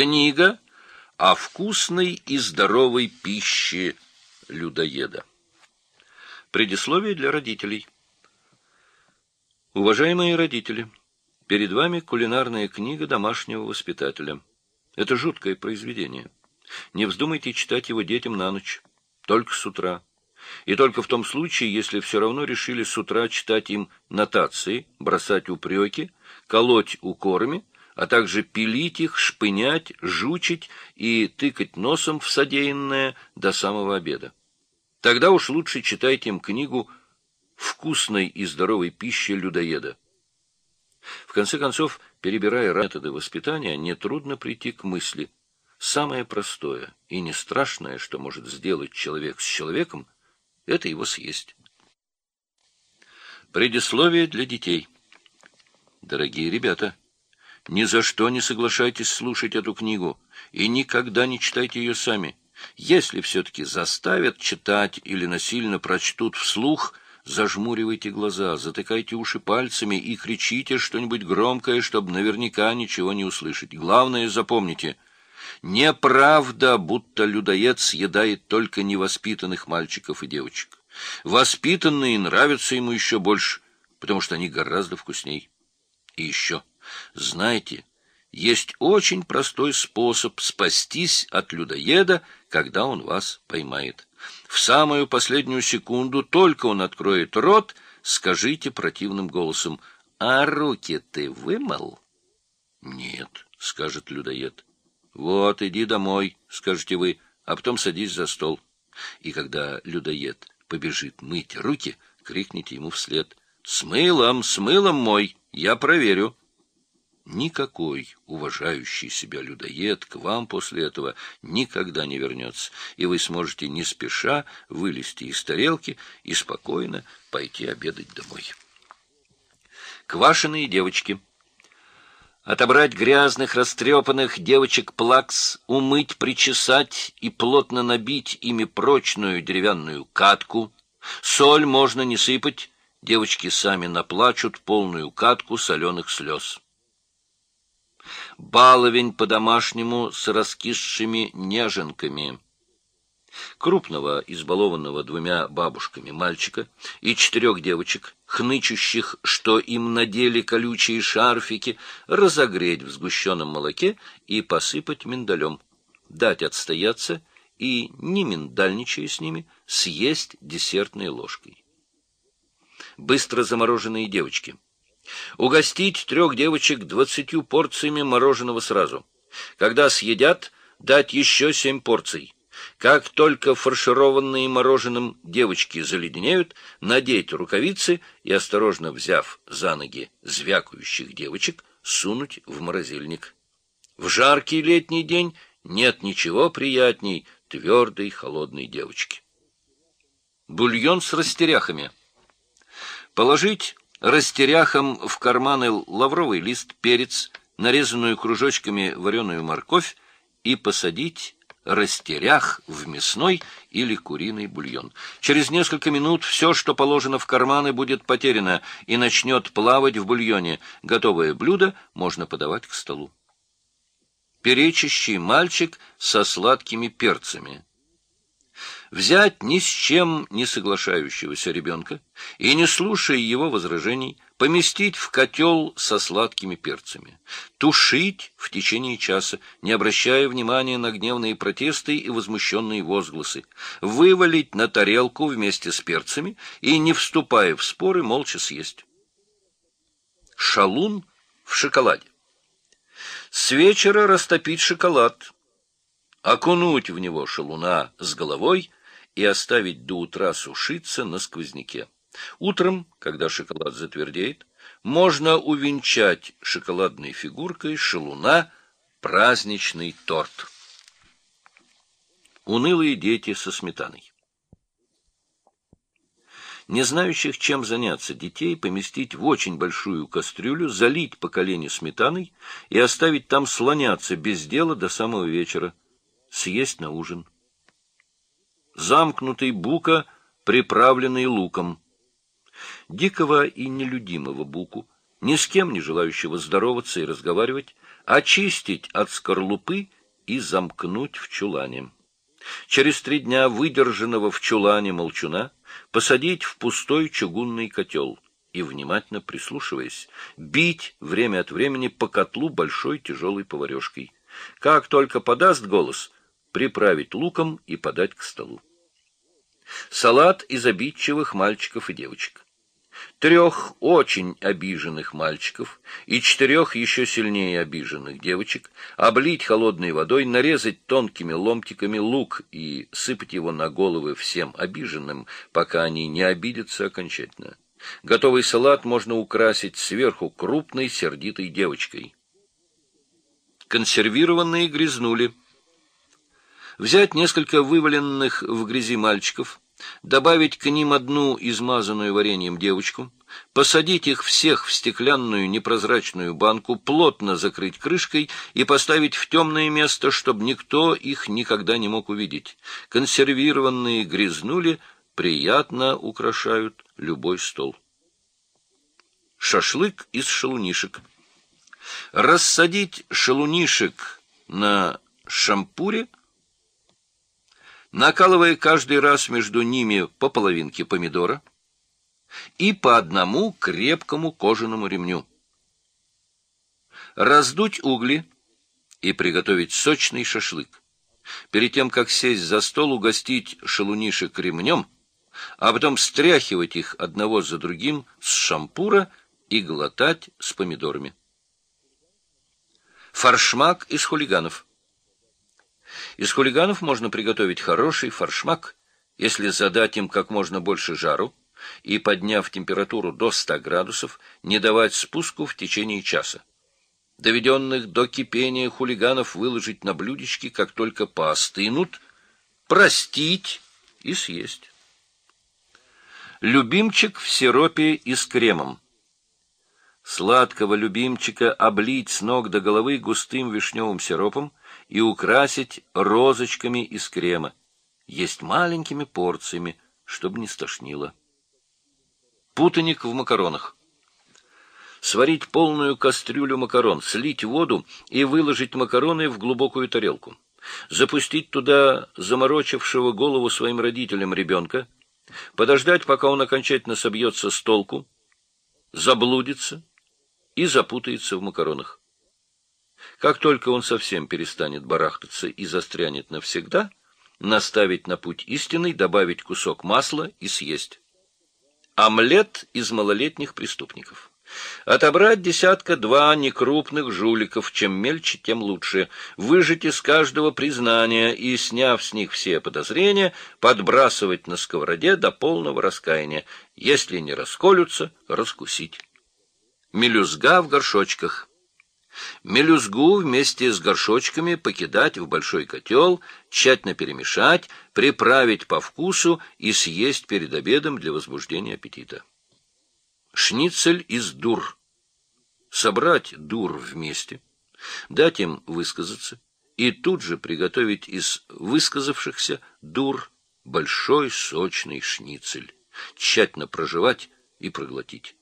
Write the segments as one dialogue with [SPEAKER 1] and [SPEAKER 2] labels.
[SPEAKER 1] Книга о вкусной и здоровой пище людоеда. Предисловие для родителей. Уважаемые родители, перед вами кулинарная книга домашнего воспитателя. Это жуткое произведение. Не вздумайте читать его детям на ночь, только с утра. И только в том случае, если все равно решили с утра читать им нотации, бросать упреки, колоть укорами, а также пилить их, шпынять, жучить и тыкать носом в содеянное до самого обеда. Тогда уж лучше читайте им книгу «Вкусной и здоровой пищи людоеда». В конце концов, перебирая методы воспитания, нетрудно прийти к мысли. Самое простое и не страшное, что может сделать человек с человеком, это его съесть. Предисловие для детей. Дорогие ребята, ни за что не соглашайтесь слушать эту книгу и никогда не читайте ее сами. Если все-таки заставят читать или насильно прочтут вслух, зажмуривайте глаза, затыкайте уши пальцами и кричите что-нибудь громкое, чтобы наверняка ничего не услышать. Главное, запомните, неправда, будто людоед съедает только невоспитанных мальчиков и девочек. Воспитанные нравятся ему еще больше, потому что они гораздо вкусней. И еще, знаете, есть очень простой способ спастись от людоеда, когда он вас поймает. В самую последнюю секунду, только он откроет рот, скажите противным голосом, «А руки ты вымыл?» «Нет», — скажет людоед. «Вот, иди домой», — скажете вы, а потом садись за стол. И когда людоед побежит мыть руки, крикните ему вслед, «С мылом, с мылом мой, я проверю». Никакой уважающий себя людоед к вам после этого никогда не вернется, и вы сможете не спеша вылезти из тарелки и спокойно пойти обедать домой. Квашеные девочки. Отобрать грязных, растрепанных девочек плакс, умыть, причесать и плотно набить ими прочную деревянную катку. Соль можно не сыпать, девочки сами наплачут полную катку соленых слез баловень по-домашнему с раскисшими неженками. Крупного, избалованного двумя бабушками мальчика и четырех девочек, хнычущих, что им надели колючие шарфики, разогреть в сгущенном молоке и посыпать миндалем, дать отстояться и, не миндальничая с ними, съесть десертной ложкой. Быстро замороженные девочки — Угостить трех девочек двадцатью порциями мороженого сразу. Когда съедят, дать еще семь порций. Как только фаршированные мороженым девочки заледенеют, надеть рукавицы и, осторожно взяв за ноги звякающих девочек, сунуть в морозильник. В жаркий летний день нет ничего приятней твердой холодной девочки. Бульон с растеряхами. Положить растеряхом в карманы лавровый лист, перец, нарезанную кружочками вареную морковь и посадить растерях в мясной или куриный бульон. Через несколько минут все, что положено в карманы, будет потеряно и начнет плавать в бульоне. Готовое блюдо можно подавать к столу. Перечащий мальчик со сладкими перцами взять ни с чем не соглашающегося ребенка и, не слушая его возражений, поместить в котел со сладкими перцами, тушить в течение часа, не обращая внимания на гневные протесты и возмущенные возгласы, вывалить на тарелку вместе с перцами и, не вступая в споры, молча съесть. Шалун в шоколаде. С вечера растопить шоколад, окунуть в него шалуна с головой и оставить до утра сушиться на сквозняке. Утром, когда шоколад затвердеет, можно увенчать шоколадной фигуркой шалуна праздничный торт. Унылые дети со сметаной. Не знающих, чем заняться детей, поместить в очень большую кастрюлю, залить по колени сметаной и оставить там слоняться без дела до самого вечера, съесть на ужин замкнутый бука, приправленный луком. Дикого и нелюдимого буку, ни с кем не желающего здороваться и разговаривать, очистить от скорлупы и замкнуть в чулане. Через три дня выдержанного в чулане молчуна посадить в пустой чугунный котел и, внимательно прислушиваясь, бить время от времени по котлу большой тяжелой поварешкой. Как только подаст голос, приправить луком и подать к столу. Салат из обидчивых мальчиков и девочек трех очень обиженных мальчиков и четырех еще сильнее обиженных девочек, облить холодной водой, нарезать тонкими ломтиками лук и сыпать его на головы всем обиженным, пока они не обидятся окончательно. Готовый салат можно украсить сверху крупной сердитой девочкой. Консервированные грязнули. Взять несколько вываленных в грязи мальчиков, добавить к ним одну измазанную вареньем девочку, посадить их всех в стеклянную непрозрачную банку, плотно закрыть крышкой и поставить в темное место, чтобы никто их никогда не мог увидеть. Консервированные грязнули приятно украшают любой стол. Шашлык из шалунишек. Рассадить шалунишек на шампуре – накалывая каждый раз между ними по половинке помидора и по одному крепкому кожаному ремню. Раздуть угли и приготовить сочный шашлык. Перед тем, как сесть за стол, угостить шалунишек ремнем, а потом стряхивать их одного за другим с шампура и глотать с помидорами. Фаршмак из хулиганов – из хулиганов можно приготовить хороший форшмак, если задать им как можно больше жару и, подняв температуру до 100 градусов, не давать спуску в течение часа. Доведенных до кипения хулиганов выложить на блюдечки, как только поостынут, простить и съесть. Любимчик в сиропе и с кремом. Сладкого любимчика облить с ног до головы густым вишневым сиропом, и украсить розочками из крема. Есть маленькими порциями, чтобы не стошнило. Путаник в макаронах. Сварить полную кастрюлю макарон, слить воду и выложить макароны в глубокую тарелку. Запустить туда заморочившего голову своим родителям ребенка, подождать, пока он окончательно собьется с толку, заблудится и запутается в макаронах. Как только он совсем перестанет барахтаться и застрянет навсегда, наставить на путь истинный, добавить кусок масла и съесть. Омлет из малолетних преступников. Отобрать десятка-два некрупных жуликов, чем мельче, тем лучше. Выжать из каждого признания и, сняв с них все подозрения, подбрасывать на сковороде до полного раскаяния. Если не расколются, раскусить. Мелюзга в горшочках. Мелюзгу вместе с горшочками покидать в большой котел, тщательно перемешать, приправить по вкусу и съесть перед обедом для возбуждения аппетита. Шницель из дур. Собрать дур вместе, дать им высказаться и тут же приготовить из высказавшихся дур большой сочный шницель, тщательно прожевать и проглотить.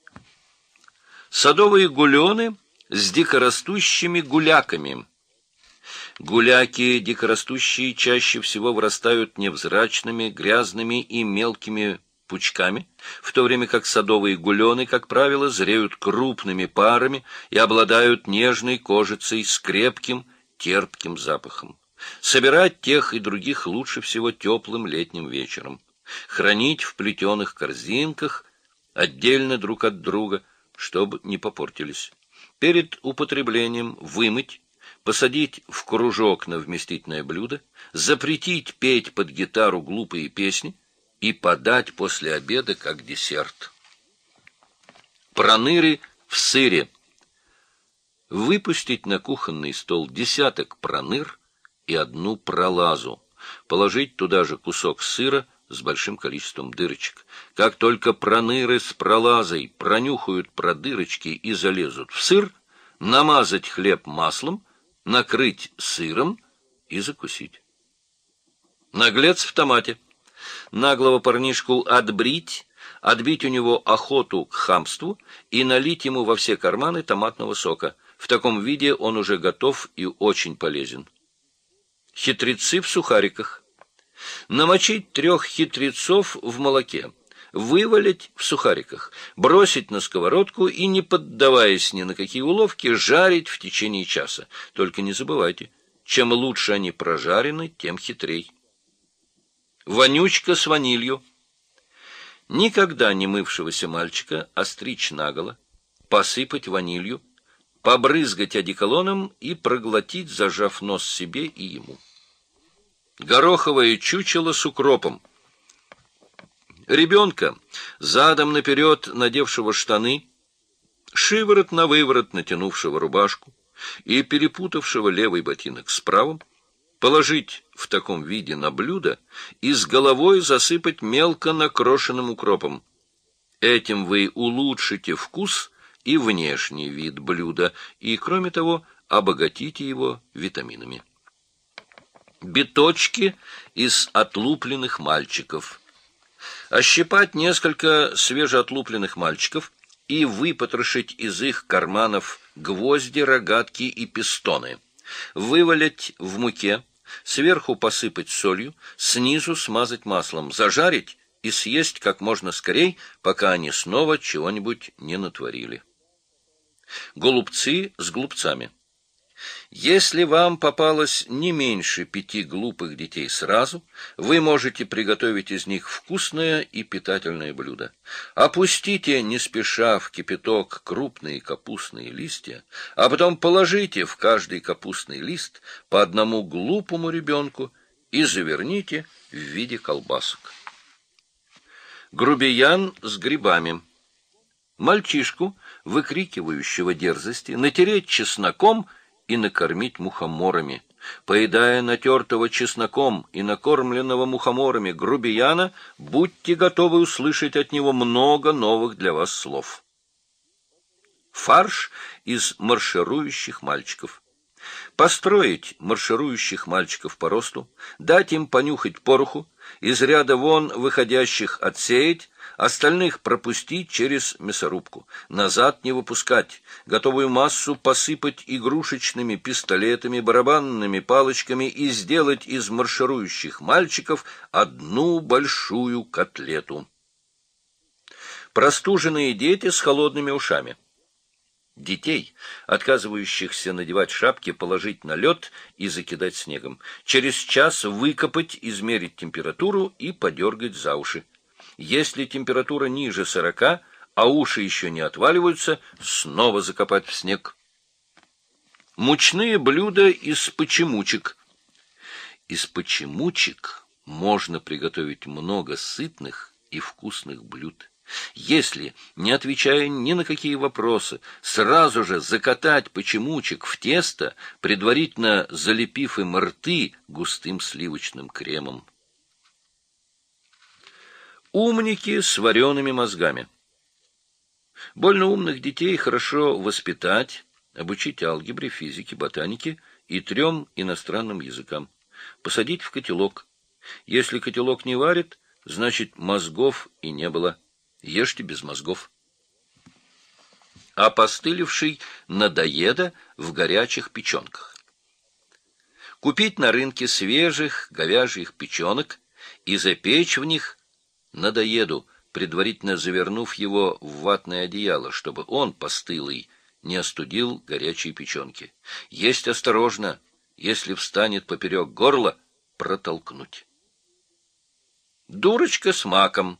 [SPEAKER 1] Садовые гулены — с дикорастущими гуляками. Гуляки дикорастущие чаще всего вырастают невзрачными, грязными и мелкими пучками, в то время как садовые гулены, как правило, зреют крупными парами и обладают нежной кожицей с крепким, терпким запахом. Собирать тех и других лучше всего теплым летним вечером. Хранить в плетеных корзинках, отдельно друг от друга, чтобы не попортились перед употреблением вымыть, посадить в кружок на вместительное блюдо, запретить петь под гитару глупые песни и подать после обеда как десерт. Проныры в сыре. Выпустить на кухонный стол десяток проныр и одну пролазу, положить туда же кусок сыра, с большим количеством дырочек. Как только проныры с пролазой пронюхают про дырочки и залезут в сыр, намазать хлеб маслом, накрыть сыром и закусить. Наглец в томате. Наглого парнишку отбрить, отбить у него охоту к хамству и налить ему во все карманы томатного сока. В таком виде он уже готов и очень полезен. Хитрецы в сухариках. Намочить трех хитрецов в молоке, вывалить в сухариках, бросить на сковородку и, не поддаваясь ни на какие уловки, жарить в течение часа. Только не забывайте, чем лучше они прожарены, тем хитрей. Вонючка с ванилью. Никогда не мывшегося мальчика остричь наголо, посыпать ванилью, побрызгать одеколоном и проглотить, зажав нос себе и ему. Гороховое чучело с укропом. Ребенка, задом наперед надевшего штаны, шиворот на выворот натянувшего рубашку и перепутавшего левый ботинок с правым, положить в таком виде на блюдо и с головой засыпать мелко накрошенным укропом. Этим вы улучшите вкус и внешний вид блюда, и, кроме того, обогатите его витаминами биточки из отлупленных мальчиков. Ощипать несколько свежеотлупленных мальчиков и выпотрошить из их карманов гвозди, рогатки и пистоны. Вывалить в муке, сверху посыпать солью, снизу смазать маслом, зажарить и съесть как можно скорей, пока они снова чего-нибудь не натворили. Голубцы с глупцами. Если вам попалось не меньше пяти глупых детей сразу, вы можете приготовить из них вкусное и питательное блюдо. Опустите не спеша в кипяток крупные капустные листья, а потом положите в каждый капустный лист по одному глупому ребенку и заверните в виде колбасок. Грубиян с грибами. Мальчишку, выкрикивающего дерзости, натереть чесноком – и накормить мухоморами. Поедая натертого чесноком и накормленного мухоморами грубияна, будьте готовы услышать от него много новых для вас слов. Фарш из марширующих мальчиков. Построить марширующих мальчиков по росту, дать им понюхать пороху, из ряда вон выходящих отсеять, остальных пропустить через мясорубку, назад не выпускать, готовую массу посыпать игрушечными пистолетами, барабанными палочками и сделать из марширующих мальчиков одну большую котлету. Простуженные дети с холодными ушами. Детей, отказывающихся надевать шапки, положить на лед и закидать снегом. Через час выкопать, измерить температуру и подергать за уши. Если температура ниже сорока, а уши еще не отваливаются, снова закопать в снег. Мучные блюда из почемучек. Из почемучек можно приготовить много сытных и вкусных блюд. Если, не отвечая ни на какие вопросы, сразу же закатать почемучек в тесто, предварительно залепив им рты густым сливочным кремом. Умники с вареными мозгами. Больно умных детей хорошо воспитать, обучить алгебре, физике, ботанике и трем иностранным языкам. Посадить в котелок. Если котелок не варит, значит мозгов и не было. Ешьте без мозгов. Опостылевший надоеда в горячих печенках. Купить на рынке свежих говяжьих печенок и запечь в них надоеду, предварительно завернув его в ватное одеяло, чтобы он, постылый, не остудил горячие печенки. Есть осторожно, если встанет поперек горла, протолкнуть. Дурочка с маком.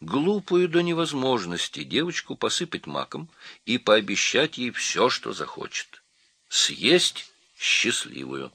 [SPEAKER 1] Глупую до невозможности девочку посыпать маком и пообещать ей все, что захочет. Съесть счастливую.